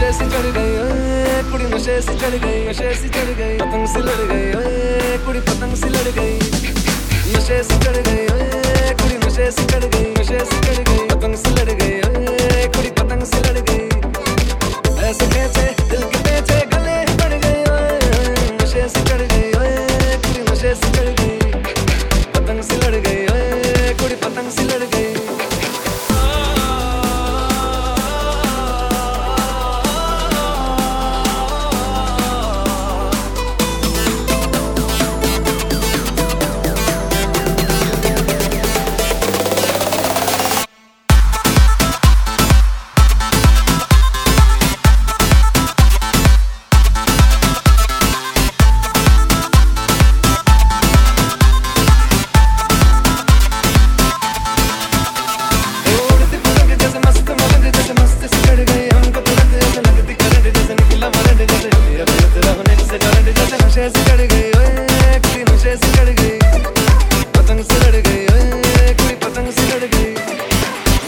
नशे से चढ़ गई कुड़ी नशे से चढ़ गई नशे से चढ़ गई, पतंग से लड़ गई कुड़ी पतंग से लड़ गई। नशे से चढ़ गई कुड़ी नशे से चढ़ गई नशे से चढ़ गई, पतंग से लड़ गई कुड़ी पतंग से लड़ गई। ऐसे कैसे दिल के पेचे, गले पड़ गए नशे से चढ़ गई कुड़ी नशे से चढ़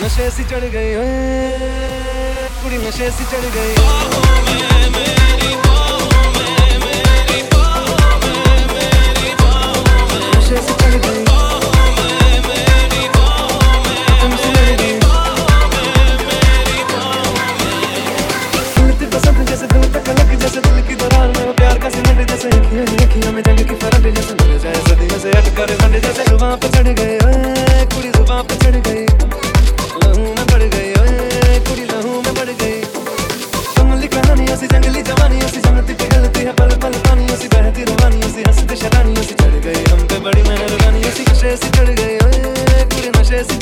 नशे से चढ़ गई कुड़ी नशे से चढ़ गई नशे से चढ़ गई गई जैसे दिल तक लग जैसे दिल की दरार में प्यार का सिमट, जैसे अखियाँ में जंग की फरंट, जैसे मिल जाए सदियों से अटकर जैसे जुबां पे चढ़ गए। ऐसी से चढ़ गई, हम पे बड़ी मेहरबानी ऐसी नशे से चढ़ गए पूरे नशे से